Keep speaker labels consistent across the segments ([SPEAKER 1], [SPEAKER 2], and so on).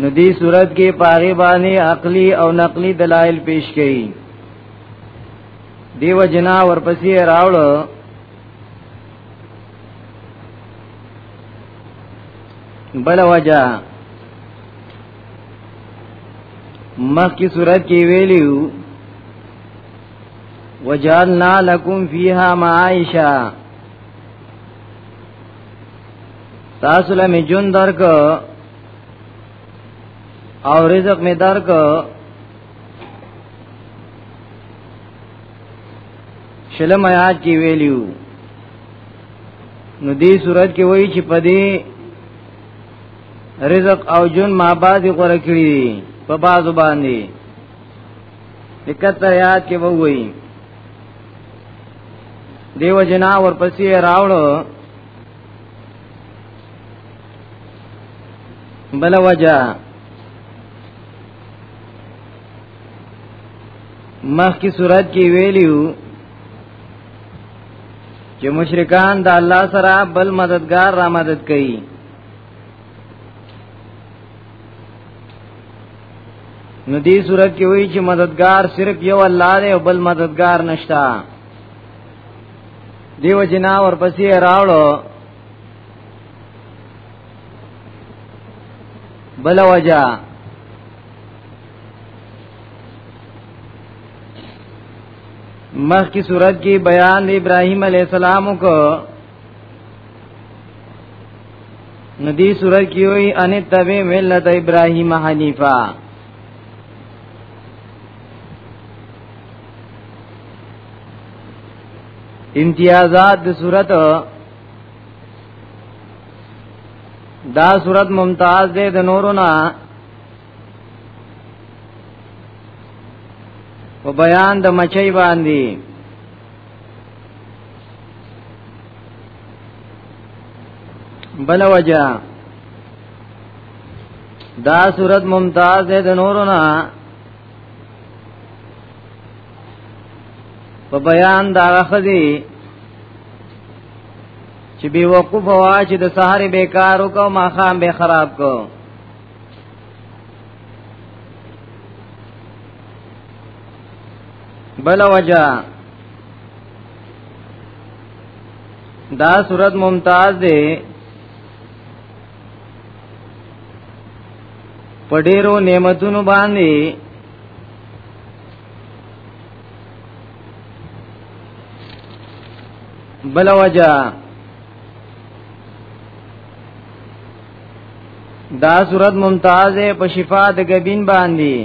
[SPEAKER 1] نو دی صورت کې پاغي باندې عقلی او نقلی دلایل پیش کړي دیو جنا ورپسې راوړو بل وجہ مخ کی صورت کې ویلیو وجعلنا لكم فيها معايشا تاسو له می جون درک او رزق می درک شلم آیات کې ویلیو نو دې صورت کې وایي چې پدې رزق او جون ما بعد غره کړی په بازو باندې دقت یاد کې وایي دیو جنا ورپسې راوړو بل وجه مخ کی صورت کې ویلیو چې مشرکان د الله سره بل مددگار را مدد کوي نو دې صورت کې وایي چې مددگار صرف یو الله دی او بل مددگار نشتا دیو جنا ورپسې راوړو بل وجہ مخ کی صورت کی بیان ابراہیم علیہ السلام کو ندی سورہ کی ہوئی ان تبع ملت ابراہیم حنیفہ امتیازات د صورت دا صورت ممتاز ده د نورو نه په بیان د مچي باندې بل وجہ دا صورت ممتاز ده د نورو نه په بیان دا خدي چې بي وقوف وا چې د سحر بیکار وکاو ما خام به خراب کو بل وجہ دا صورت ممتاز دی په ډیرو نعمتونو باندې بل وجہ دا صورت ممتاز په شفا د غبین باندې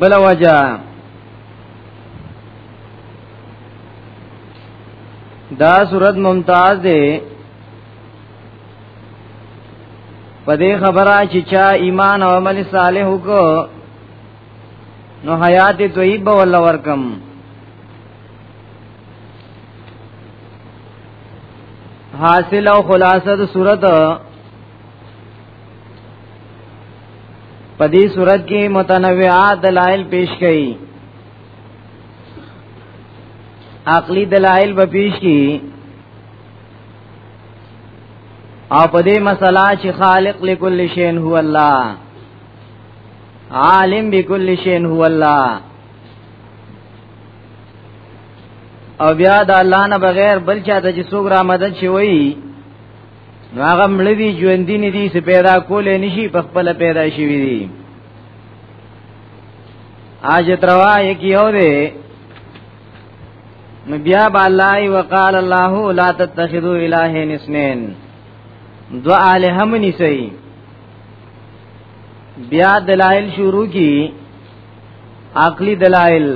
[SPEAKER 1] بل وجه دا صورت ممتاز دی په دې خبره چې چا ایمان او عمل صالح وکړو نو حیات طیب ولا ورکم حاصل او خلاصه د صورت پدی صورت کې متنوعات دلائل پیش کړي عقلی دلائل به پیش کړي او پدې مسله چې خالق لكل شی هو الله عالم بكل شيء هو الله او بیا د الله نه بغیر بل چا ته چې څوک را مدد شي وي نو هغه مړ دي ژوند دي نه دي چې پیدا کولې نشي په خپل پیدا شي وي دي اج تروا یک یو دی نو بیا با الله وقال الله لا تتخذوا الهین اثنين دو الہ منی سي بیا دلائل شروع کی عقلی دلائل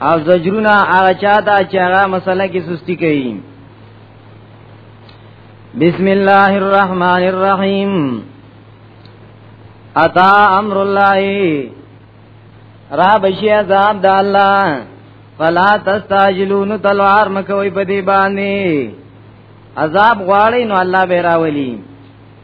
[SPEAKER 1] او زجرونه هغه چاته چې هغه مسله کې سستی کوي بسم الله الرحمن الرحیم اتا امر الله را بشی عذاب د الله فلا تستعجلون تلوار مکوي په دې باندې عذاب غواړي نو الله به راولي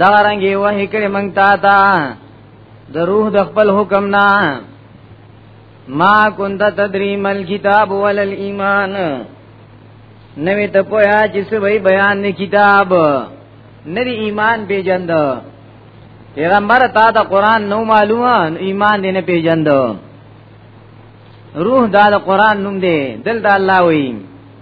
[SPEAKER 1] دا رنګي وحی کړي مونږ تا تا د روح د خپل حکم نه ما كنت تدري مل کتاب ول الايمان نوې ته پویا چې سوي بیان نه کتاب نری ایمان پیجند پیغمبر تا د قران نو معلومه ایمان دې نه پیجند روح دا د قران نوم دی دل د الله ویم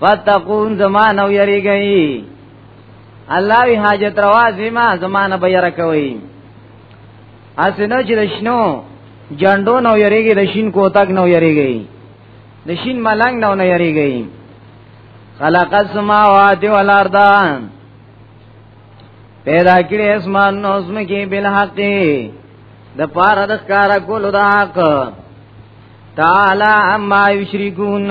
[SPEAKER 1] فتقون زمان او یری گئی الله وی حاجت روا زما زمان به یره کوي اسنه چې دشنو جاندو نو یریږي د شین کوتک نو یریږي د شین ملنګ نو نه یریږي خلق السماوات والارض پیدا کړی اسمان نو اسم کې بل حق د پار د کار کول د حق تعالی اما یشرکون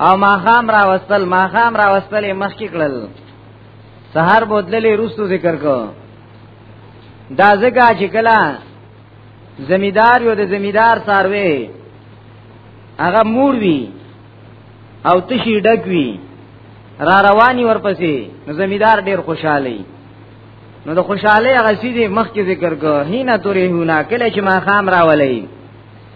[SPEAKER 1] او ماخام را وستل ماخام را وستل مخ کې کړل سحر بوتللې روستو ذکر کو دا زګه چې کلا زمیدار یو د زمیدار ساروي هغه مور وی او تشی ډک وی را رواني ورپسې نو زمیدار ډیر خوشاله نو د خوشاله هغه سیدی مخ کې ذکر کو هینا تورې هونا کله چې ما خام راولې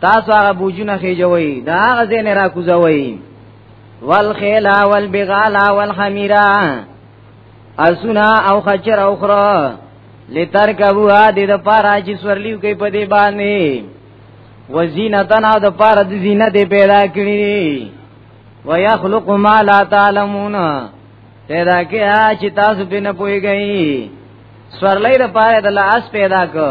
[SPEAKER 1] تاسو هغه بوجونه خېجوي دا هغه زین را کوزوي والخیلا والبغالا والحمیرا اسنا او خچر او خرا لترکبوا د د پارا چې سورلیو کې په دې باندې وزینتن او د پارا د زینت پیدا کړی ويخلق ما لا تعلمون پیدا کې چې تاسو په نه پويږئ سورلې د پاره د لاس پیدا کو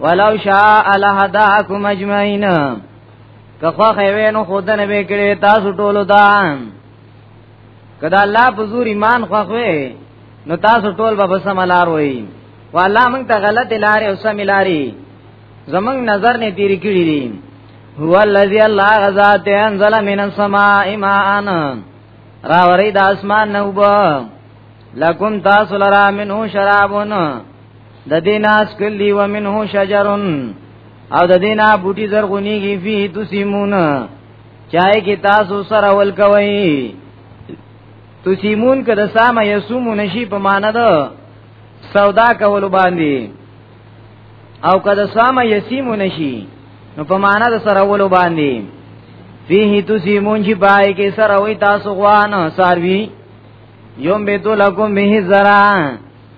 [SPEAKER 1] ولو شاء لهداکم اجمعین که خو خوینو خود نه وکړي تاسو ټولو دا کدا الله په زور ایمان خو خوې نو تاسو ټول به سم لار وای والله موږ ته غلط لارې او سم لارې زمنګ نظر نه تیری کړی دي هو الذی الله غزاد انزل من السماء ماء راوری د اسمان نوبه لکم تاسو لرا منو شرابون د دیناس کلی و منه شجرن او د دینا بوټي زرغونیږي فيه تسمون چای کې تاسو سره ول کوي تسمون کده سامه یسومون شي په معنا ده سودا کول باندې او کده سامه یسیمون شي نو په معنا ده سره ول باندې فيه تسمون چې پای کې سره وي تاسو غوان ساروي یوم بیتو لکم به زران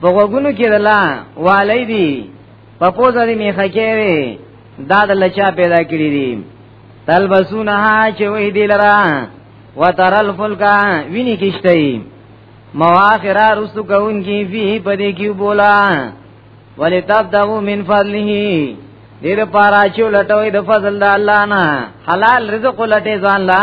[SPEAKER 1] په وګونو کې دلا والي دي په پوزا دي میخه کېوي دا د لچا پیدا کړی دي تلبسونها چې وې دي لرا وترل فلکا ویني کیشتای مواخره رسو کون کی فی پدې کې بولا ولتبدو من فضله دیر پارا چو لټوی د فضل د الله نه حلال رزق لټې ځان لا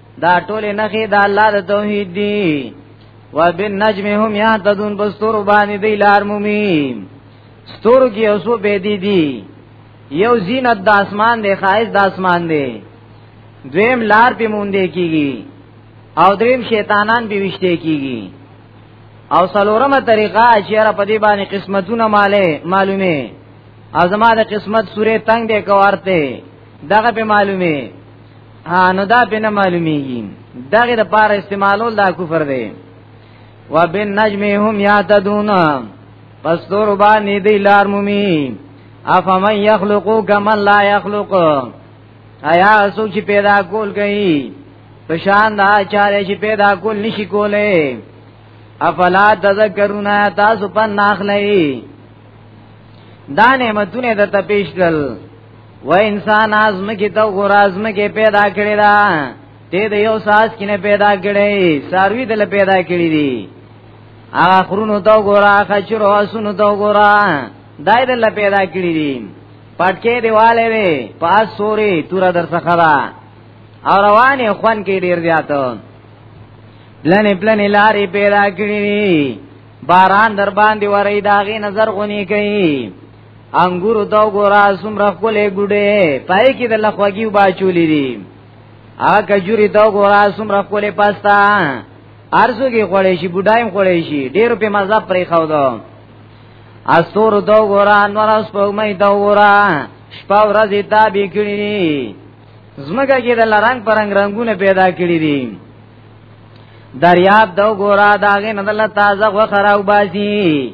[SPEAKER 1] دا ټول نه خې دا الله د توحید دی وبالنجم هم يهتدون بستور باندې دی لار مومي ستورو کې اوسو به دي دي یو زینت د اسمان دی خایز د اسمان دی دویم لار په مونږ دی کیږي او دریم شیطانان به وشته کیږي او سلورمه طریقه چې را په دې باندې قسمتونه مالې معلومه ازما د قسمت سورې تنگ دی کوارته دغه په معلومه ها نو دا په نه معلومیږي دغه د پاره استعمالول دا کفر دی وبن نجم هم یاتدون پس تور باندې دی لار مومي افمن یخلقو کمن لا یخلق ایا سوچ پیدا کول کوي پشان دا چاره چې پیدا کول نشي کولای افلا تذکرون تاسو په ناخلې دا نعمتونه د تپیش کړل و انسان ازم کی تو غور ازم کی پیدا کړی دا ته د یو ساس کینه پیدا کړی ساروی دل پیدا کړی دی هغه خرونو تو غور هغه چرو اسونو تو غور دای دل پیدا کړی دی پټکې دیواله وی پاس سوري تور در څخه دا او روانه خوان کې ډیر زیات لنې پلنې لارې پیدا کړی باران در باندې ورې داغي نظر غونی کوي انګور دا ګورا سمره کولې ګډه پای کې د لخواږي باچولې دي هغه کجوري دا ګورا سمره کولې پاستا ارزو کې خړې شي بډایم خړې شي ډېر په مزه پرې خاو دا استور دا ګورا نور اس په مې دا ګورا شپه ورځ دا به کړی زمګه کې د لرنګ پرنګ رنگونه پیدا کړی دي دریاب دا ګورا داغه ندل تازه غو خراو باسي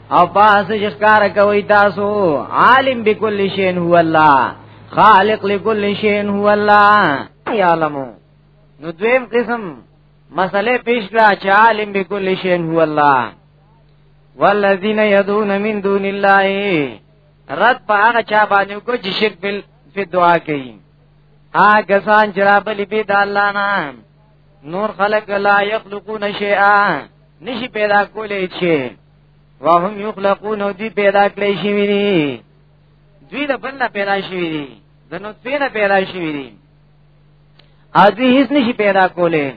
[SPEAKER 1] او پاس شکار کوي تاسو عالم بكل شيء هو الله خالق لكل شيء هو الله يعلم نو دویم قسم مسئله پیش کړه چې عالم بكل شيء هو الله والذین یدعون من دون الله رد په هغه چا باندې کو چې شرک بل په دعا کوي هغه سان چې را بلی به د الله نه نور خلق لا یخلقون شیئا نشي پیدا کولای چې وهم یخلقون او دی پیدا کړی شي ویني دوی د بل نه پیدا شي ویني د نطفه نه پیدا شي ویني ازي هیڅ نشي پیدا کولې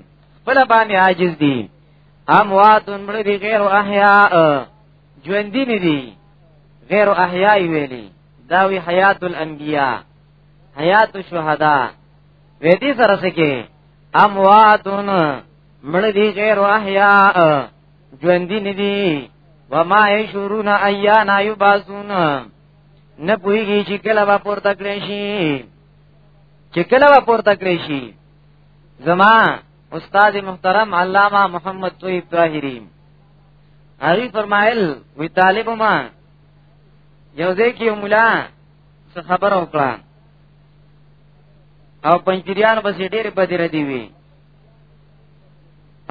[SPEAKER 1] خپل باندې عاجز دي اموات مړ دي غیر احیاء ژوند دي دي غیر احیاء ویلي داوی حیات الانبیاء حیات الشهدا وې دې سره سکے امواتون مړ دي غیر احیاء ژوندې نه دي وما يشورون ايانا يبعثون نه پويږي چې کله به پورته کړی شي چې کله به پورته کړی شي زما استاد محترم علامہ محمد طیب طاهری هغه فرمایل وی طالب ما یو ځکه مولا څه خبر وکړه او پنځیریان بس ډېر بدره دی وی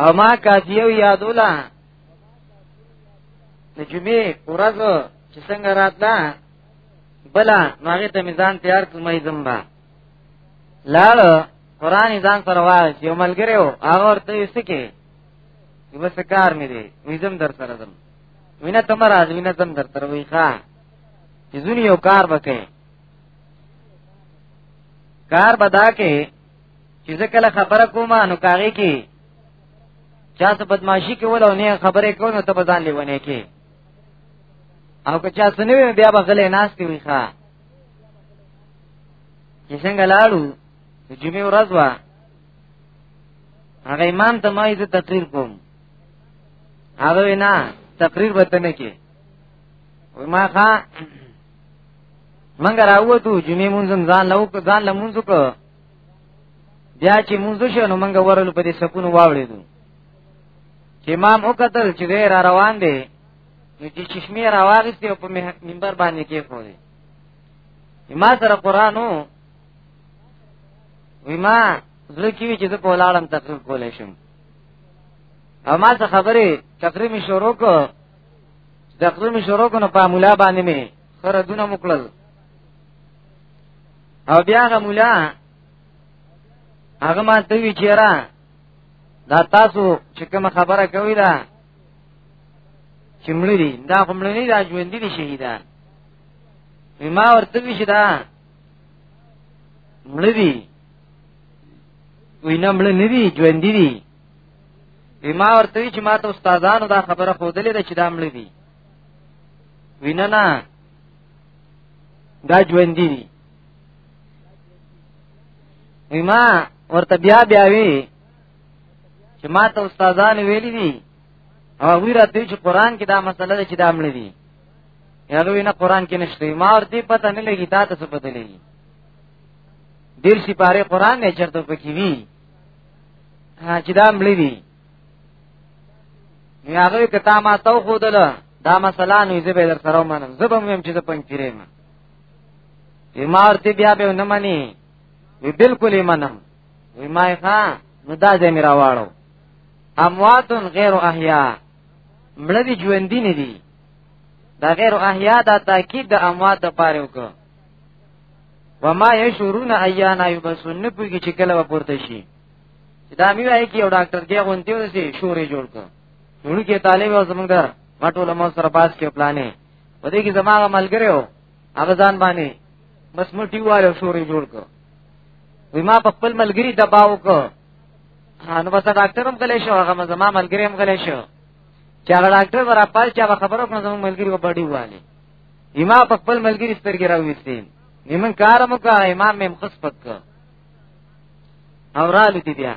[SPEAKER 1] او ما کاتیو یادولا د جمعې ورځ چې څنګه راتله بلا ماغه ته میزان تیار کړم یې زمبا لاړ قران ځان سره وای چې ملګری و هغه ورته یې سکه یو څه کار مې دی ویزم در سره زم وینا تم راز وینا تم در تر وی ښا چې زونی یو کار وکې کار بدا کې چې زه کله خبره کوم نو کاغه کې چا څه بدمعشي کول او نه خبره کول نو ته به ځان لیونه کې او که چا څه نه بیا به غلې ناشتي وي ښا چې څنګه لاړو د جمعې ورځ وا هغه امام ته ما یې تقریر کوم هغه نه تقریر وته نه کې و ما ښا منګه راوته جمعې مونږ ځان لو ځان لمونځ کو بیا چې مونږ شو نو مونږ ورل په دې سکون واوړېدو چې امام وکتل چې غیر روان دی نو چې چشمه راوغستې او په منبر باندې کې خو دی ما سره قرانو ویما زړه کې چې زه په لاړم تقریر کولای شم او ما څه خبره تقریر می شروع کو تقریر می شروع کو نو په مولا باندې می خره دونه مکلل او بیا هغه مولا هغه ما ته وی چیرې دا تاسو چې کوم خبره کوي دا چې مړی دی دا کوم نه دا ژوند دي شهیدان ما ورته وی شدا مړی دی وینا مړی نه دی ژوند دي ما ورته وی چې ما ته استادانو دا خبره خودلې ده چې دا مړی دی وینا نه دا ژوند دي وی ما ورته بیا بیا وی چې ما ته استادان ویلي دي او وی راته چې قران کې دا مسله ده چې دا مړ دي یادو نه قران کې نشته ما ورته پته نه لګی تا ته څه پته لګی دیر سی پاره قران نه چرته پکې وی چې دا مړ دي نو هغه کته ما تو خودل دا مسله نو زه به در سره منم زه به مم چې د پنځیرې ما امارتي بیا به نه مني وی بالکل یې منم وی ما ښا نو دا ځای میرا واړو امواتن غیر احیا مړه دي ژوند دي نه دي دا غیر احیا دا تاکید د اموات د پاره وکړه وما یشورون ایانا یبسون نه پوهیږي چې کله ورته شي چې دا مې وایي کې یو ډاکټر کې غونتی ورسي شورې جوړ کړ نو کې طالب او زمونږ ما ټول مو سره پاس کې پلانې په دې کې زماغه ملګری و هغه ځان باندې بس مټي واره شورې جوړ کړ وی ما په خپل ملګری دباو کو نو بس ډاکټر هم غلې شو هغه زما ملګری هم غلې شو چې هغه ډاکټر ورا پال چې هغه خبرو کنه زما ملګری په بډي واله یما په خپل ملګری سترګې راوېستې نیمن کارم کا امام مې مخص پک او رالو دی بیا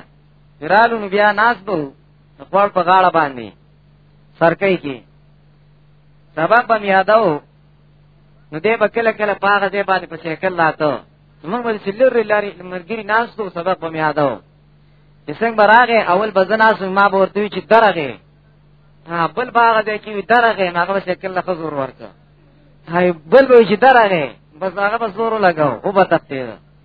[SPEAKER 1] رالو نو بیا ناس بو خپل په غاړه باندې سرکې کې سبب به یادو نو دې به کله کله پاغه دې باندې په شکل لاته موږ به چې لری لری مرګري ناس بو سبب به یادو چې څنګه براغه اول بزناس ما به ورته چې درغه ها بل باغ دې کې درغه هغه په شکل له حضور ورته هاي بل وی چې درغه بس هغه به زور لگاو او به تخته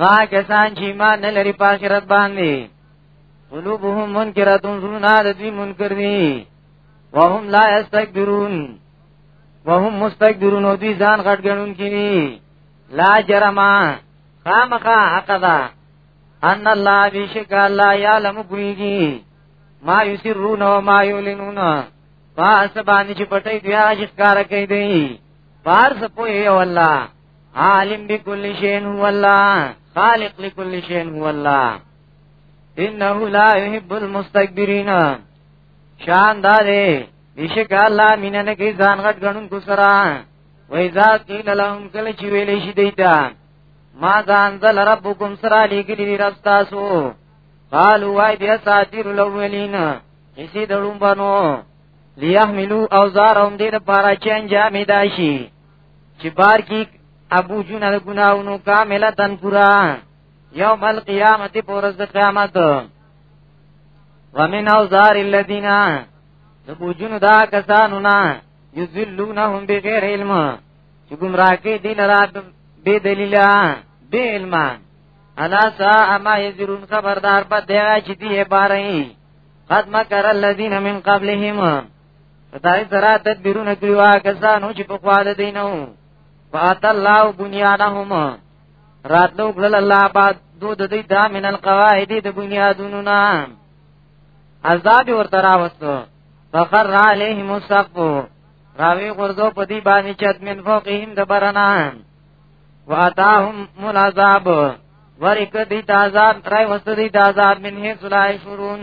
[SPEAKER 1] وا کسان چې ایمان نه لري په آخرت باندې قلوبهم منکرتون زړونه د دوی منکر دي وهم لا استكبرون وهم مستكبرون او دوی ځان غټ ګڼون کینی لا جرما خامخا حق ده ان الله بیشک الله یعلم کویږي ما یسرون و ما یعلنون پاس باندې چې پټي بیا ښکار کوي دی پار سپوي او الله عالم بكل شيء هو الله خالق لكل شيء هو الله انه لا يحب المستكبرين شان داري بشک الله مینه نه کوي ځان غټ غنون کو سره وای ذات قیل لهم کله چې ویلې شي دیتا ما ځان ذل ربکم سره لګلی رستاسو قالوا وای بیا ساتیر الاولین اسی دړم بنو لیحملوا اوزارهم دې لپاره چې انجام داشي چې بار کې ابو جون د ګناونو کامله تن پورا یوم القیامت پورز قیامت ومن اوزار الذین د بوجون دا کسانو نه یذلونهم بغیر علم چې گمراه کې دین را بے دلیلا بے علم الا سا اما یذرون خبردار په دغه چې دی بارې قد مکر الذین من قبلهم خدای سره تدبیرونه کړی وا کسانو چې په خواله دینو فات الله بنیانهم راتلو کړل الله بعد دو د دې دا من القواعد د بنیادونو نه عذاب ورته راوستو فخر علیهم السقف راوی غرزو په دې باندې چت من فوقهم د برنا واتاهم ملعذاب ورک دې تعذاب ترای وست دې تعذاب من هي سلای شرون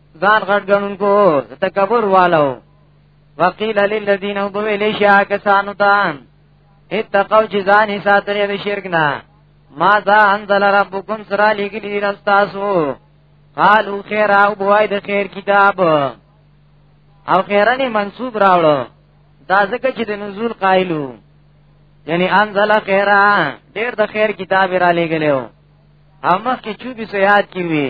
[SPEAKER 1] ځان غټ غنونکو تکبر والو وقیل للذین وبویل شیا کسانو ته اتقوا چې ځان یې ساتره به شرک نه ما ذا انزل ربکم سرا لګلی رستاسو قالو خیر او بوای د خیر کتاب او خیرنی منصوب راوړو دا ځکه چې د نزول قائلو یعنی انزل خیره ډیر د خیر کتاب را لګلیو او مخکې 24 یاد کی وی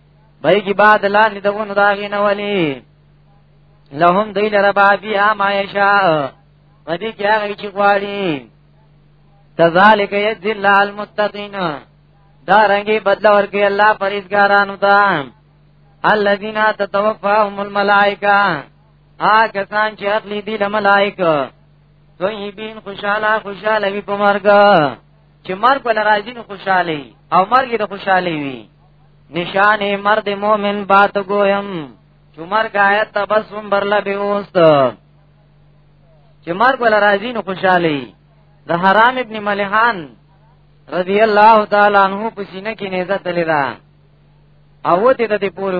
[SPEAKER 1] بای کی بعد لا ندون داغی نولی لهم دیل ربا بی آما یشاء ودی کیا غی چی غوالی کذالک یجزی اللہ المتقین دا رنگی بدل ورکی اللہ پریزگارانو تا الذین تتوفاهم الملائکہ آ کسان چې اخلي دي له ملائکه طیبین خوشاله خوشاله وي په مرګ چې مرګ ولا راځي نو خوشاله او مرګ د خوشاله وي نشان مرد مومن بات گویم چې مرګ آیت تبسم برلا به اوست چې مرګ ولا راځي نو خوشاله د حرام ابن ملحان رضی الله تعالی عنہ په سینه کې نيزه تللی دا او ته د دې پوره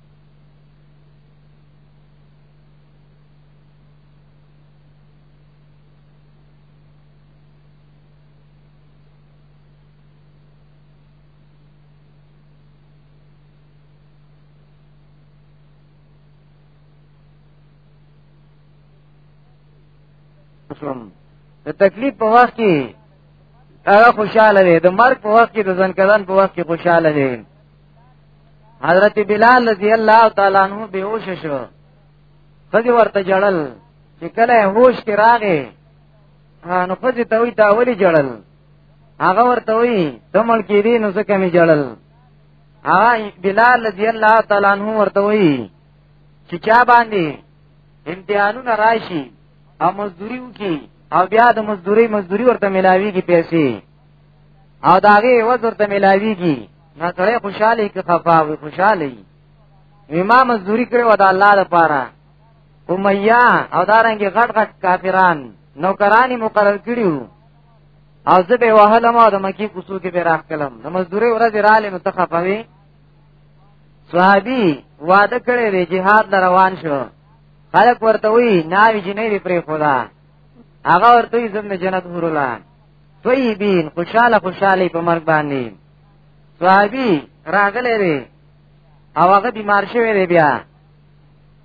[SPEAKER 1] شوم د تکلیف په وخت کې هغه خوشاله دی د مرګ په وخت کې د ځنکدن په وخت کې خوشاله دی حضرت بلال رضی الله تعالی عنہ بیهوش شو خځه ورته جړل چې کله هوش کې راغې نو خځه ته وی دا ولی جړل هغه ورته وی تمل کې دي نو څه کمی جړل هغه بلال رضی الله تعالی عنہ ورته وی چې چا باندې امتحانونه راشي او مزدوری وکي او بیا د مزدوري مزدوري ورته ملاويږي پیسې او داغه وزن ورته ملاويږي نه سره خوشاله کې خفا وي خوشاله وي ما مزدوري کړو د الله لپاره امیہ او دارنګ غټ غټ کافران نوکرانی مقرر کړیو او زه به وهلم او د مکی کوسو کې به راخلم د مزدوري ورځ رااله متخفوي صحابي وعده کړی دی jihad ل روان شو خلک ورته وی ناوی جنې لري پرې خدا هغه ورته زم جنت هورلا طیبین خوشاله خوشاله په مرګ باندې صحابي راغلی دی او هغه بیمار شوی دی بیا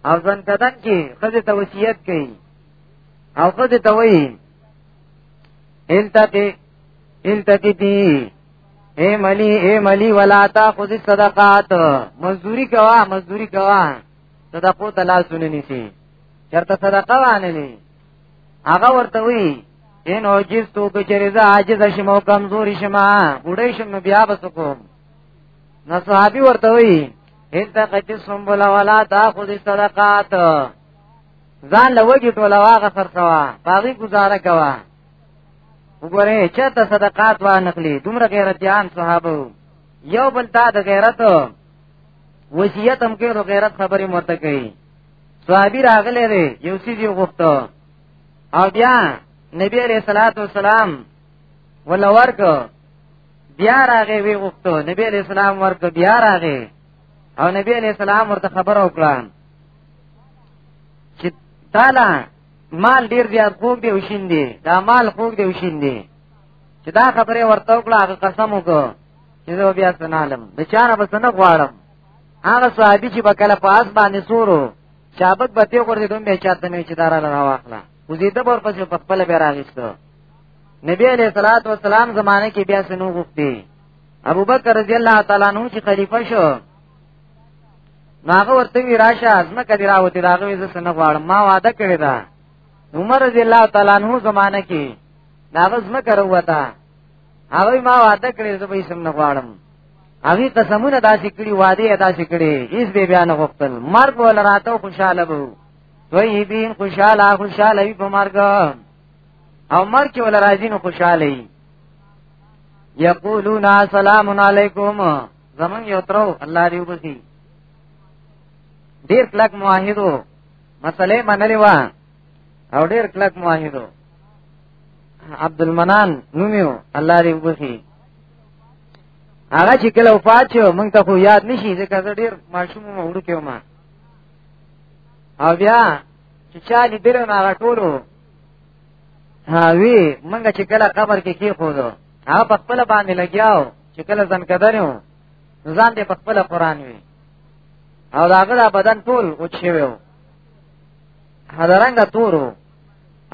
[SPEAKER 1] او ځن کدن کې خځه ته وصیت کوي او خځه ته وایي التقي التقي دي اے ملی اے ملی ولا تا خذ صدقات مزدوری کوا مزدوری کوا صدقو تلا سننی سی چرته صدقه وانه نه هغه ورته وی ان عجز تو کچری زه عاجز شم او کمزوري شم وډی شم نو بیا بس کوم نو صحابي ورته وی انت قد سنبل ولا تاخذ صدقات ځان لوګي ټول واغه خرڅوا باغی گزاره کوا وګوره چې ته صدقات وا نخلی دومره غیرتيان صحابه یو بل تا د غیرت وصیت هم کې د غیرت خبرې مرته کوي صحابي راغله دی یو څه یو غوښته او بیا نبی عليه الصلاه والسلام ولا ورک بیا راغې وی غوښته نبی عليه السلام ورک بیا راغې او نبی عليه السلام ورته خبر او کړه چې تعالی مال ډیر زیات خوګ دی وشین دی دا مال خوګ دی وشین دی چې دا خبره ورته وکړه هغه قسم وکړ چې زه بیا سنالم د چاره بس نه غواړم هغه صحابي چې په کله پاس باندې سورو شابت به ته ورته دوم به چاته نه چې دارا لرا واخلا وزیده بور پسې په خپل به راغیستو نبی علیہ الصلوۃ والسلام زمانه کې بیا سنو غوښتي ابو بکر رضی الله تعالی عنہ چې خلیفہ شو ناغه ورته وی راشه ازمه کړي راوته داغه وې سنه غواړم ما وعده کړی دا عمر رضی الله تعالی عنہ زمانه کې ناغه ازمه کړو وتا هغه ما وعده کړې زه به سم نه غواړم هغه قسمونه داسې کړي وعده یې داسې کړي هیڅ به بیان غوښتل مرګ ول راته خوشاله وو دوی بین خوشاله خوشاله وي په مرګ او مرګ ول راځي نو خوشاله وي یقولون سلام علیکم زمون یو ترو الله دې وبسي ډیر کلک معاهدو مسلې منلې و او ډیر کلک معاهدو عبد المنان نومیو الله دې وبخي هغه چې کله وفات شو موږ ته خو یاد نشي ځکه زه ډیر ماشوم مو وړو کې ما او بیا چې چا لیدل نه هغه ټولو هاوی موږ چې کله قبر کې کې خو دو هغه په خپل باندې لګیاو چې کله ځن کدرو ځان دې په خپل قران وی او داغه بدن ټول او چې ویو حضرنګ تورو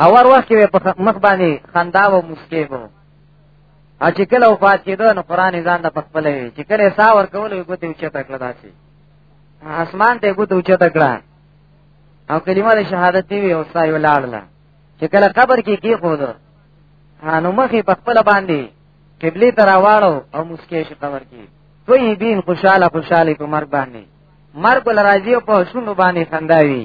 [SPEAKER 1] او ور وخت کې په مخ باندې خندا او مسکی وو او چې کله وفات کېدو نو قران ځان د خپل وی چې کله سا ور کول یو ګوتې چې تکړه داسي اسمان ته ګوتې چې تکړه او کلمه د شهادت دی او سای ولاړله چې کله قبر کې کې خو ده نو مخې په خپل باندې قبله تر واړو او مسکی شي قبر کې کوئی بین خوشاله خوشاله په مرګ باندې مرګ ول راځي او په شونو باندې خنداوي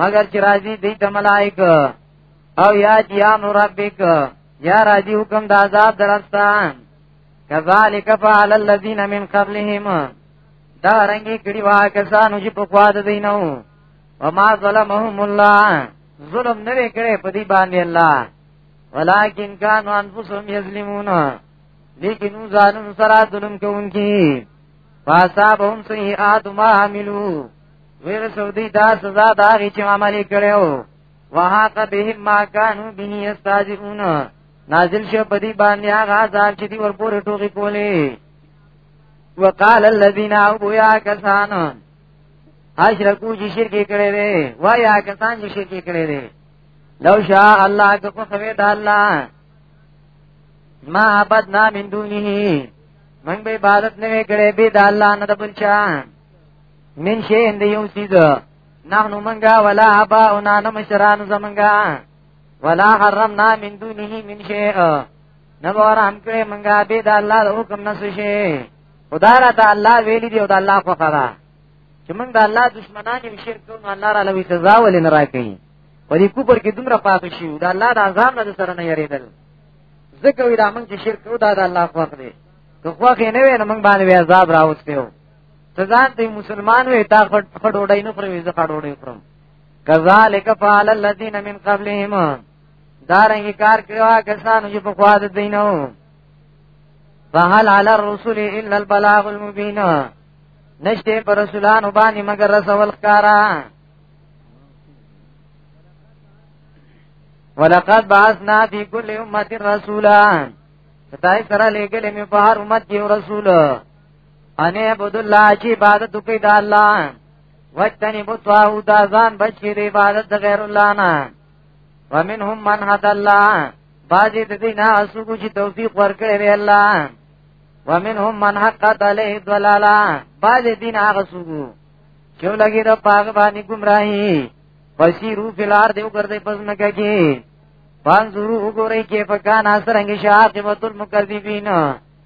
[SPEAKER 1] مگر چې راځي دې ته ملائک او یا چې یا نور ربک یا راځي حکم د عذاب درستان کذالک فعل الذین من قبلهم دا رنګي کړي وا کسانو چې په خوا د دینو وما ظلمهم الله ظلم نه کړي په دې باندې الله ولكن كانوا انفسهم يظلمون لیکن ځانونو سره ظلم کوونکي فاصابهم سیئات ما عملو ویر سودی دا سزا دا غی چې عملی کړو وهاق بهم ما كانوا به يستهزئون نازل شو په دې باندې هغه عذاب چې دی ورپورې ټوکی کولې وقال الذين ابو يا کسان اشرکو چې شرک کړي وي وا یا کسان چې شرک کړي وي لو شاء الله که په خوي د الله ما عبدنا من دونه من به عبادت نه کړي به د الله نه د بلچا من شي اند یو سید نحنو منګه ولا ابا او نه مشران زمنګه ولا حرمنا من دونه من شي نه ورحم کړې منګه به د الله د حکم نه شي خدا را ته الله ویلي دی او د الله خو خبره چې موږ د الله دشمنان یو شرک کوو نو الله را لوي سزا ولې نه راکړي په دې کوپر کې دومره پاتې شي د الله د عذاب نه سره نه یریدل ځکه وی دا موږ چې شرک کوو دا د الله خوښ دی که خوښ نه وي نو موږ باندې عذاب راوستیو ته ځان ته مسلمان وې تا خډوډای نه خورې زه خډوډای خورم کذالک فعل الذين من قبلهم دارنګ کار کړو کسانو چې په خوا د دینو فهل على الرسل الا البلاغ المبين نشته پر رسولانو باندې مگر رسول کارا ولقد بعثنا في كل امه رسولا ستای سره لګلې مې په هر امت کې رسول ان عبد الله چې عبادت کوي د الله وجتنی بو طاو دا ځان بچی د عبادت د غیر الله نه ومنهم من حد الله باجی د دینه اسو کو چې توفیق ورکړي وی الله ومنهم من حقت علیه الضلاله باجی دین هغه سوګو چې لګی د پاګ باندې گمراهی فسیرو فلار دیو ګرځي پس نه کوي پانزورو وګورئ کې پکان اثرنګ شاعت متل مکذبین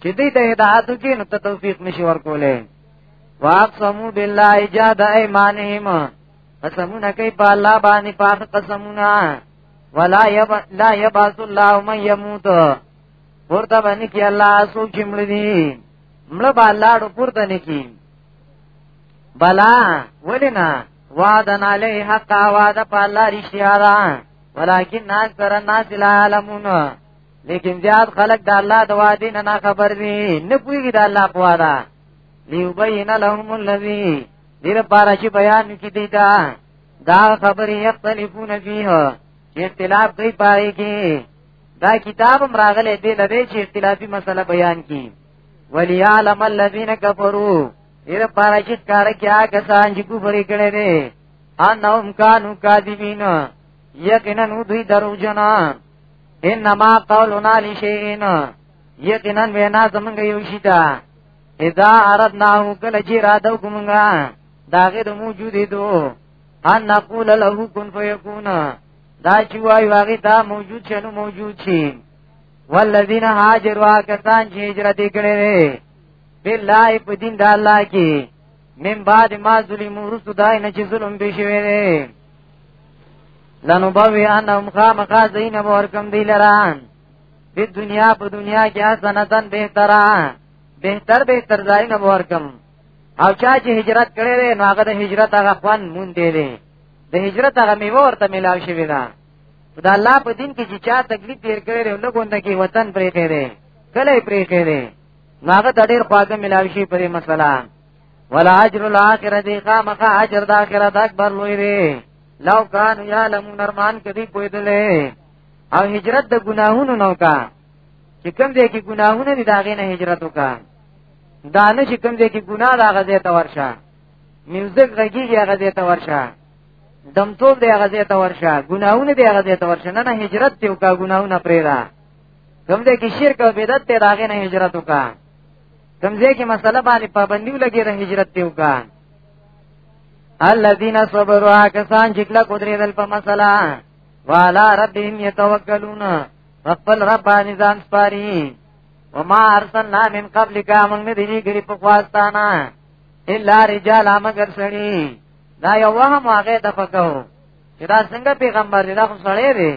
[SPEAKER 1] چې دې ته هدایت کې نو ته توفیق نشي ورکولې واقسمو بالله جاد ایمانهم قسمونه کوي په الله باندې پاک قسمونه ولا یب لا یبعث الله من يموت ورته باندې کې الله سوچ چې مړ دي مړ به الله ډو پورته نه کی بلا ولینا وعدن علی حق وعده په الله رښتیا ده ولکن ناس تر ناس لا علمون لیکن زیاد خلق د الله د وعده نه نه خبر دي نه پوهیږي د الله په وعده لیبین لهم الذی دیر پارا چې بیان کی دی دا دا خبرې یختلفون فیه چې اختلاف کوي پاره کې دا کتاب هم راغلی دی لدی چې اختلافي مسله بیان کی وليعلم الذين كفروا دیر پارا چې کار کیا کسان چې کفر کړي دي انهم کانوا کاذبین یقینا دوی درو جنا انما قولنا لشيئن یقینا وینا زمونږ یو شی ده اذا اردناه کله چې را دو کومګه دا غیر موجود دو ان نقول له کن فیکون دا چې وای واغی دا موجود شنو موجود شي والذین هاجروا کسان چې هجرت کړي بالله په دین د الله کې من بعد ما ظلم رسو دای نه چې ظلم به شوی لنو بوی انهم خامخا زین ورکم دی لران په دنیا په دنیا کې حسنتن بهتره بهتر بهتر ځای نه ورکم او چا چې هجرت کړی دی نو هغه د هجرت هغه خوان مون دی دی د هجرت هغه میوه ورته ملاو شوی ده دا الله په دین کې چې چا تکلیف تیر کړی دی نو ګوند کې وطن پرې کړی کله پرې کړی نو هغه د ډېر خواږه ملاوي شي په دې مسله ولا اجر الاخره دی خامخ اجر د اخرت اکبر لوی دی لو کان یا لم نرمان کدی پویدلې او هجرت د ګناهونو نو کا چې کوم دی کې ګناهونه دي داغه نه هجرت وکا دا نه چې کوم دی کې ګناه دا غزه ته ورشه میوزیک غږیږي هغه دې ته ورشه دمتوب دې هغه دې ته ورشه ګناهونه دې هغه دې ته ورشه نه نه هجرت ته وکا ګناهونه پرې را کوم دې کې شرک او بدعت ته راغې نه هجرت وکا کمزې کې مسله باندې پابندي ولګي د هجرت دی وکا الذين صبروا کسان چې کله قدرت دل په مسله والا ربهم يتوکلون خپل رب باندې ځان سپاري وما ارسلنا من قبلك من ندري غري په خواستانا الا رجال مگر سړي دا یو وهم هغه د فکو چې دا څنګه پیغمبر دی دا خو سړی دی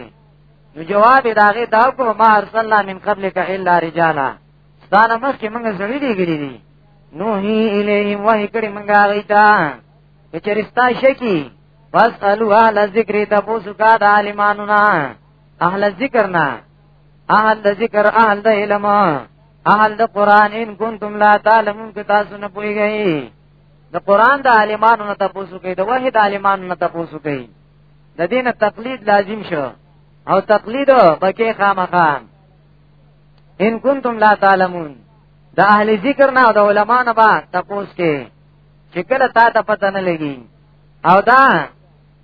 [SPEAKER 1] نو جواب داغه دا کو ما ارسلنا من قبلك الا رجالا دا نه مخکې موږ زړی دی ګری دي نو هی الیهم وای کړي موږ غیتا چرستا شکی بس الو اهل ذکر تاسو کا د عالمانو نه اهل ذکر نه اهل د ذکر اهل د علم اهل د قران ان کنتم لا تعلمون که تاسو نه پوهیږئ د قران د عالمانو نه تاسو کوي د وحید عالمانو نه تاسو کوي د دین تقلید لازم شو او تقلید بکې خامخان ان کنتم لا تعلمون د اهل ذکر نه او د علما نه با تپوس کې چې کله تا ته پته نه لګي او دا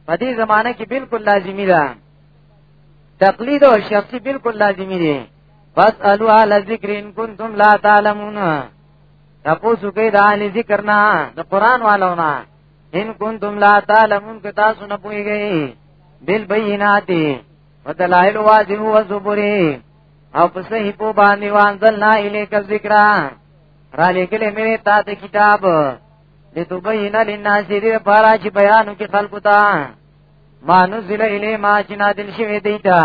[SPEAKER 1] په دې زمانه کې بالکل لازمی ده تقلید او شخصي بالکل لازمی دي بس الو اهل ذکر ان کنتم لا تعلمون تپوسو کې د اهل ذکر نه د قران والو نه ان کنتم لا تعلمون که تاسو نه پوهیږئ بل بیناتی ودلائل واضح و زبری او په صحیح په باندې وانزلنا الیک الذکر را لګلې مې تا ته کتاب دې تو بین للناس دې لپاره چې بیانو کې خلق ته ما نزل الی ما چې نازل شوی دی تا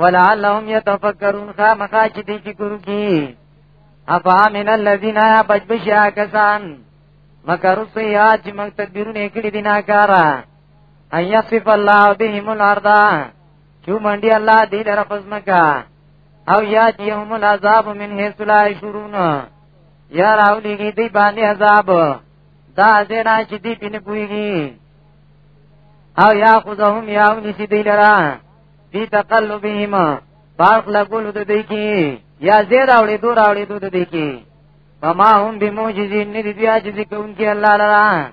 [SPEAKER 1] ولعلهم يتفکرون خامخا چې دې فکر کی افا من الذين بجبشا کسان مکرو سیات چې موږ تدبیرونه کړی دي ناکاره ان یخسف الله بهم الارض چو منډي الله دې لره پزمکا او یا جیهم العذاب من حیث لا یشورون یا راولیږي دې باندې عذاب دا زینا چې دې پینې پويږي او یا خذهم یا ونسی دې لره دې تقلبهم پاک لګول د دې کې یا زیر اوړې دور اوړې دود دې کې فما هم بموجزین ندی بیا چې کوونکی الله لره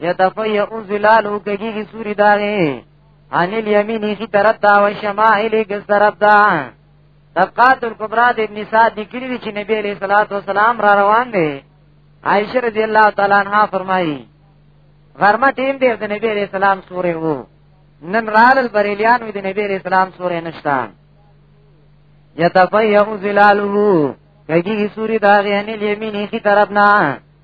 [SPEAKER 1] یتفیع ظلالو کګیږي سوري داغه ان الیمینی کی طرف دا و شمائل کس طرف دا طبقات الکبرى د ابن سعد ذکری چې نبی علیہ الصلوۃ والسلام را روان دی عائشہ رضی الله تعالی عنها فرمایي غرمه ټیم دی د نبی علیہ السلام سورې وو نن رال البریلیان وی د نبی علیہ السلام سورې نشتا یتفیع ظلالو کګیږي سوري داغه ان الیمینی کی طرف نه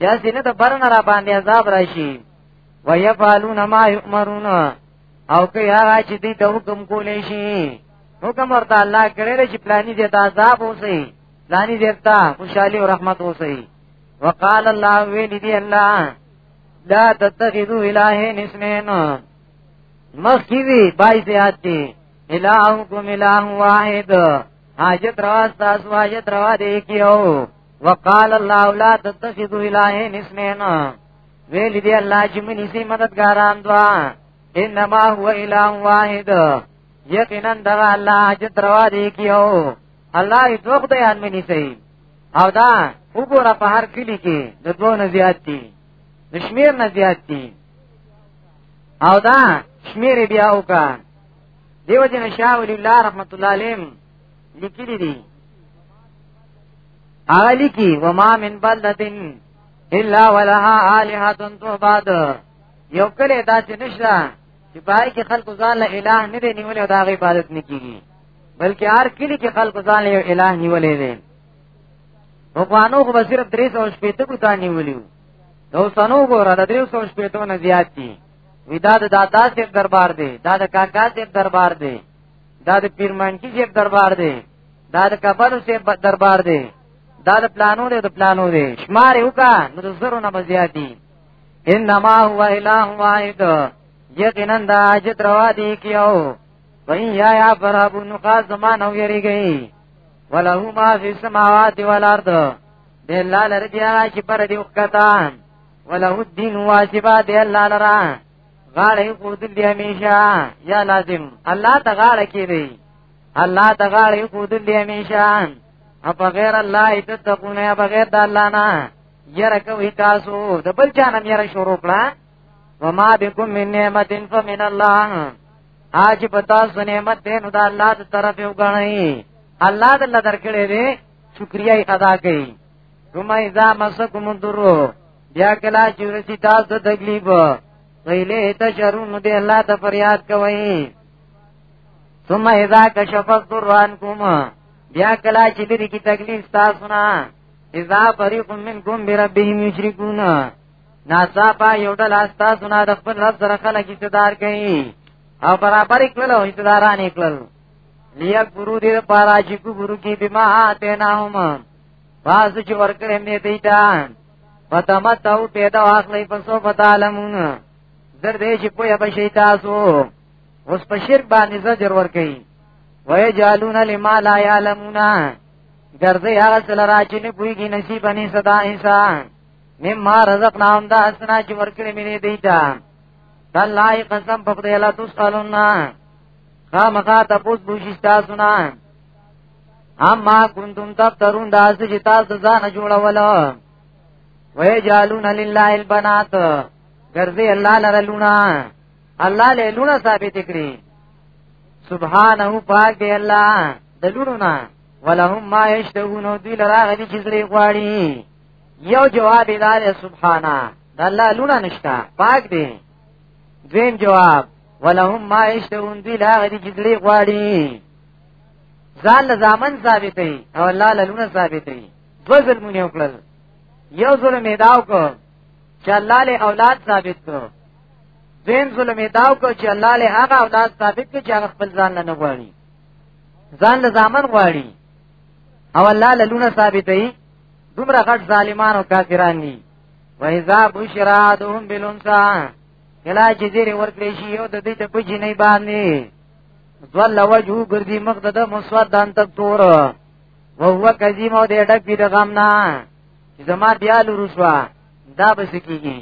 [SPEAKER 1] یا سینه د برن را باندې عذاب راشي ويفعلون ما يؤمرون او که هغه چې دې ته حکم کولې شي حکم ورته الله کړی چې پلاني دې ته عذاب اوسي پلاني دې ته خوشحالي او رحمت اوسي وقال الله ویل دی الله لا تتخذوا الهين اثنين مخکیوی بای زیاد دی الہو کم الہ واحد حاجت روا ستاسو حاجت روا دی کیو وقال الله لا تتخذوا الهين اثنين ویل دی الله چې منی سي مددګاران دوا انما هو اله واحد یقینا دغه الله چې دروا دی کیو الله یې دوه خدایان منی سي او دا وګوره په هر کلی کې د دوه نه زیات دي د شمیر نه زیات دي او دا شمیر بیا وکا دیو جن شاول الله رحمت الله علیه لیکلی دي عالی کی وما من بلدتن الا ولها الها تعبد یو کله دا چې نشته چې پای کې خلکو ځان له الہ نه دی نیولې او دا غي عبادت نه کیږي بلکې هر کلی کې خلکو ځان له الہ نیولې دي او قانو خو صرف 360 کو تا نیولیو نو سنو ګوره د 360 نه زیات دي ودا د دادا صاحب دربار دی دا د کاکا صاحب دربار دی دا د پیرمنکی صاحب دربار دی دا د کبر سه دربار دی دا د پلانو دی د پلانو دی شمار یو کا نو د زرو نه بزیاتی انما هو اله واحد یقینا دا اجت روا دی کیو وای یا یا برابو نو خاص زمان او یری گئی ولہو ما فی السماوات والارض دی الله لری دی هغه چې پر دی وکتا ولہو الدین واجبا دی الله لرا غاړه خود دی همیشه یا لازم الله ته غاړه کیږي الله تغاړي خود دې همیشه اپ غیر الله تتقون یا بغیر د الله نه یره کوي تاسو د بل چا نه یره شروع کړه وما بكم من نعمت فمن الله اج پتا سو نعمت دې نو د الله تر طرف یو غنئ الله دې درکړې دې شکریا ادا کړئ ثم اذا مسكم الضر بیا کلا چې ورسی تاسو د تکلیف ویلې ته شرون دې الله ته فریاد کوئ ثم اذا کشف الضر عنكم بیا کلا چې لري کی تکلیف تاسو نه اذا فريق منكم بربهم يشركون ناسا پا یو ډل استا سنا د خپل رب سره خلک استدار کوي او برابر کړل او استداران کړل لیا ګورو دې پارا چې ګورو کې بما ته نه هم باز چې ورکړې مې دیتا پتمت او پیدا واخلې پسو پتالمون زر دې چې پوهه بشي تاسو اوس په شرک باندې زجر ور کوي وای جالون لما لا يعلمون ګرځي هغه سره راځي نه پويږي نصیب نه صدا انسان مما رزقناهم دا اسنا چې ورکړې مې نه دیتا الله قسم په دې لا تسالون خامخا تاسو بوشي تاسو نه اما کنتم تفترون دا چې تاسو ځان جوړول وای جالون لله البنات ګرځي الله لره لونه الله له لونه ثابت کړی سبحانه پاک دی الله د لونو نه ولهم ما یشتهون دوی لره غدي چې زړه غواړي یو جواب دار سبحانه د الله لونه نشتا پاک دی دویم جواب ولهم ما یشتهون دوی لره غدي چې زړه غواړي ځان له ځامن ثابتې او الله له لونه ثابتې دوه ظلمونه وکړل یو ظلم یې داو کو چې الله له اولاد ثابت کړ زین ظلم داو کو چې الله له هغه اولاد ثابت کړ چې هغه خپل ځان نه غواړي ځان له ځامن غواړي او الله له لونه ثابتې دومره غټ ظالمان او کافران دي وایذا بشرادهم بالانسا کلا چې دې ورکړې شي یو د دې ته پجې نه باندې ځل وجهو ګرځي مخ د مسودان تک تور وهو کظیم او دې ډک دې غم نه چې زما بیا لور شو دا به سکیږي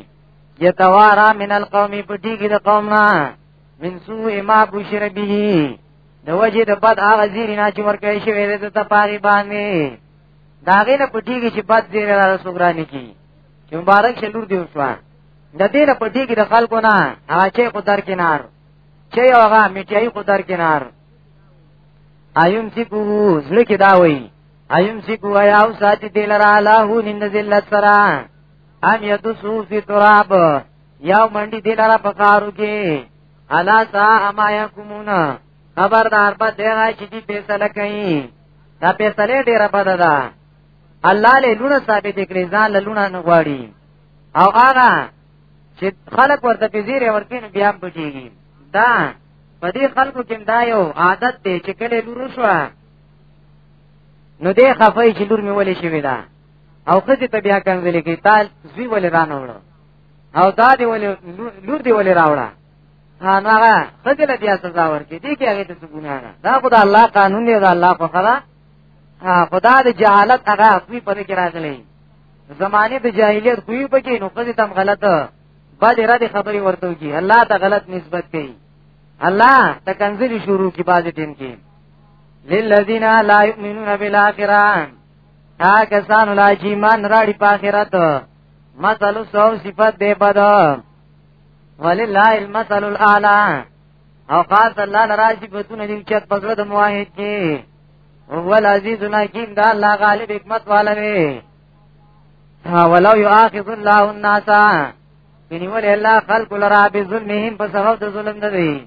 [SPEAKER 1] یتوارا من القوم پټیږي د قوم نه من سوء ما بشر به د وجه د بد هغه زیری نه چې ورکه شوی د ته پاغي باندې دا غي نه پټیږي چې بد زیری را رسوګرانی کی چې مبارک شلور دی وشو د دې نه پټیږي د خلکو نه هغه چې قدر کینار چې هغه میټیای قدر کینار ايون سي کو زړه کې دا وایي ایم سیکو ویاو ساتی دیل را لاهو نند ذلت سرا ام یدسو فی تراب یاو منڈی دیل را پخارو کی علا سا اما یکمون خبردار با دیغا چی دی پیسل کئی دا پیسلی دیر بد دا الله له لونه ثابت کړي ځان له لونه نه غواړي او هغه چې خلک ورته پیزیر ورکین بیا هم بچیږي دا په دې خلکو کې دا یو عادت دی چې کله لورو شو نو دې خفای چې لور مې ولې شوی دا او خځه ته بیا کنځلې کې تال زوی ولې رانه وړو او دا دی ولې لور دی ولې راوړه ها نو هغه خځه له بیا سزا ورکې دي کې هغه ته څه ګناه نه دا خدای الله قانون دی دا الله خو خلا خدا د جهالت هغه خپل پر کې راغلي زمانه د جاهلیت خوې پکې نو خځه تم غلطه بعد را دي خبري ورته کی الله ته غلط نسبت کوي الله ته کنځلې شروع کی باز ټیم کې للذین لا یؤمنون بالآخرہ ها کسان لا چې ایمان راړي په آخرت مثل سو صفت دی بد ولله المثل الاعلى او خاص الله لرا صفاتونه دي چې په زړه د موحد کې هو العزیز الحکیم دا الله غالب حکمت والا وی ولو یؤاخذ الله الناس یعنی ول الله خلق لرا بظلمهم په سبب د ظلم نه دی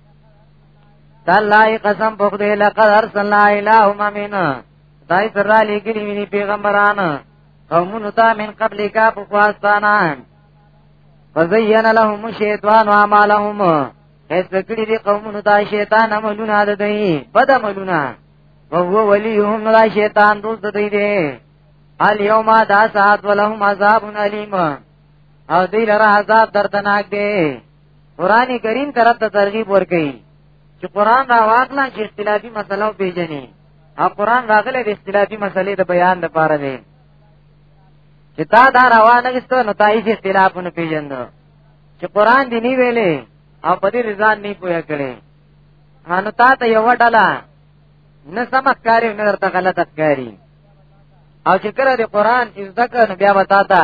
[SPEAKER 1] تالله قسم په خدای لقد ارسلنا الى اممن دای سره لګلی ویني پیغمبران قومونو ته من قبل کا په خواستانا فزین لهم شیطان اعمالهم هیڅ کړي دي قومونو ته شیطان عملونه ده دی بد عملونه وهو وليهم لا شیطان دوست دی دی الیوم دا ساعت ولهم عذاب الیم او دی لره عذاب دردناک دی قران کریم طرف ته ترغیب ورکړي چې قران را واخلا چې اختلافي مسلو پیژني او قران راغله د اختلافي مسلې د بیان لپاره دی چې تا دا روانه غستو نو تای چې اختلافونه پیژند چې قران دی نه ویلې او په دې رضان نه پوهه کړي هانو تا ته یو ډلا نه سمکاري نه درته غلط ښکاری او چې کله د قران عزت کنه بیا وتا تا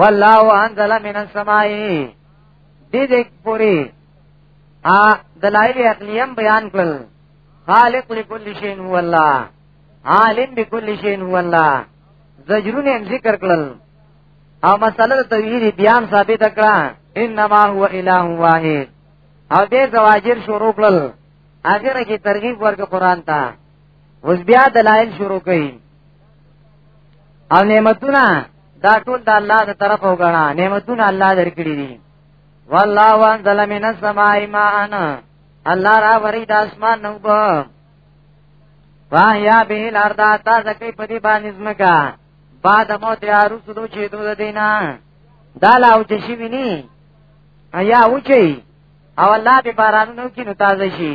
[SPEAKER 1] والله انزل من السماء دې دې پوری ا دلایل عقلیم بیان کړل خالق لكل شيء هو الله عالم بكل شيء هو الله زجرونه ذکر کړل او مسله توحید بیان ثابت کړه انما هو اله واحد او دې زواجر شروع کړل اخر کې ترغیب ورک قران ته اوس بیا دلایل شروع کړي او نعمتونه دا ټول د الله د طرف وګڼه نعمتونه الله درکړي دي والله وانزل من السماء ماء الله را وری د اسمان نو بو وایا به الارض تا زکی په دې باندې زمکا بعد موت یا رسلو چې دوی دینا دا لا او چې شي ویني ایا او چې او الله به بارانونو کې نو تازه شي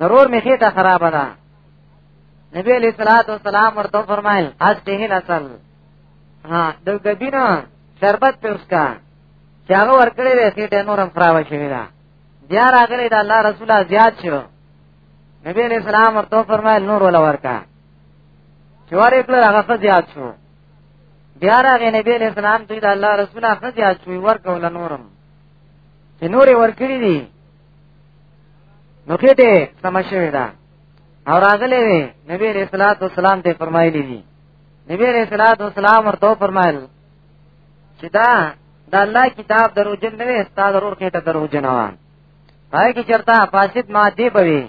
[SPEAKER 1] ضرور می خېټه خراب ده نبی علیہ الصلوۃ والسلام ورته فرمایل اس ته نسل ها د غبینا شربت په اسکا چاغه ورکړې وې خېټه نورم خراب شوی ده بیا راغلی دا الله رسول زیات شو نبی علیہ السلام ورته فرمایل نور ولا ورکا
[SPEAKER 2] چوار اکل هغه زیات شو بیا راغی نبی علیہ السلام ته دا الله رسول هغه زیات شو ورکول نورم چې نور ورکړي دي نو کېټه سمشوي دا او راغلې وي نبی رسول الله صلی الله علیه وسلم ته فرمایلی دي نبی رسول الله صلی الله علیه وسلم ورته فرمایل چې دا د الله کتاب دروژن نه استا ضرور کېټه دروژن و پای کی چرتا فاسد ما دی بوي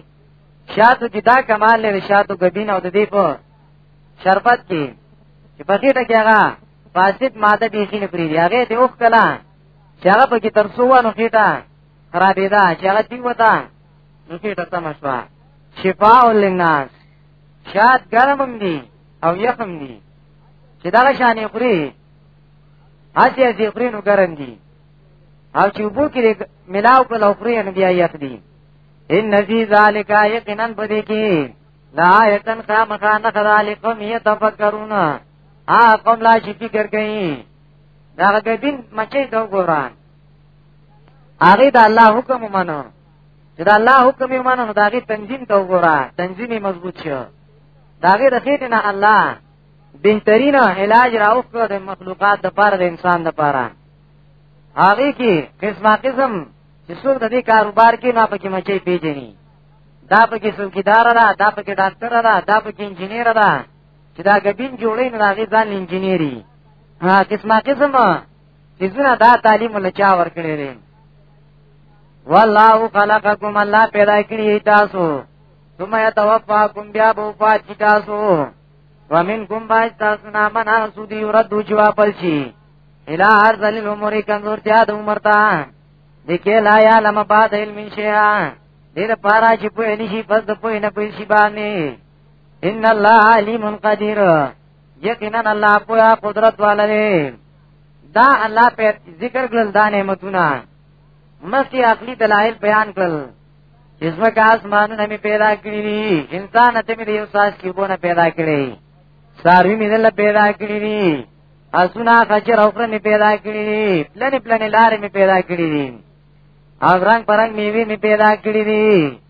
[SPEAKER 2] شاتو جدا کمال له شاتو غبین او د دې په شربت کې چې په کېټه کې هغه فاسد ماده بیخی نه پریږي هغه ته اوخ کلا چې هغه په کې ترسوانو کېټه خرابېدا چې هغه دی وتا نو کې ته سم شو شفاء للناس شاد ګرم دي او یخم دي چې دا شانې خوري هڅه یې خوري نو ګرم دي او چې وبو کې ملاو کول او خوري نو بیا یخ دي ان نزی ذالک یقینا بدی کی لا یتن خامخا نخذال قوم یتفکرون آ قوم لا شي فکر کوي دا غدین مچې دا وګوران هغه د الله حکم ومنو چې د الله حکم یې ومنو نو دا غي تنظیم ته وګوره تنظیم یې مضبوط شو دا غي رخیټ نه الله بهترین علاج راوخته د مخلوقات د پاره د انسان د پاره هغه کې قسمه قسم چې څوک د دې کاروبار کې نه پکې مچې پیژني دا پکې څوکیدار ده دا پکې ډاکټر ده دا پکې انجنیر ده چې دا غبین جوړین راغی ځان انجنیری ها قسمه قسم تیزونه دا تعلیم له چا ورکړي دي والله خلقکم الله پیدا کړی تاسو ثم يتوفاكم بیا بو فات تاسو ومنکم باج تاسو نه من اسودی ورد جو واپس شي الى ارض العمر کمزور تیا د عمر تا دکې لا یا لم بعد علم شیئا دې پارا چې په نشي پس د په نه په شي باندې ان الله علیم قدیر یقینا الله پویا قدرت والے دا الله په ذکر کړل دا نعمتونه مخکې عقلي دلایل بیان کړل چې زمکه اسمانونه می پیدا کړی دي انسان ته می یو ساس کیونه پیدا کړی ساروی می دل پیدا کړی دي اسونه خچر اوپر می پیدا کړی دي پلن پلن لارې می پیدا کړی دي او رنگ پرنګ میوه می پیدا کړی دي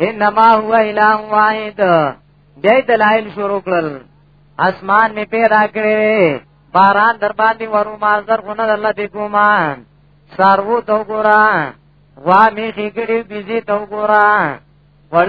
[SPEAKER 2] انما هو اله واحد دې دلایل شروع کړل اسمان می پیدا کړې باران در باندې ورو مازر غونه الله دې کوما سارو تو ګورا وا می خګړې بيزي تو ګورا ور